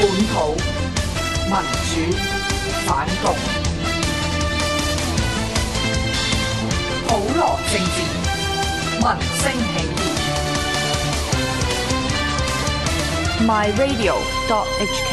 本土民主反共，普罗政治，民生起义。myradio.hk。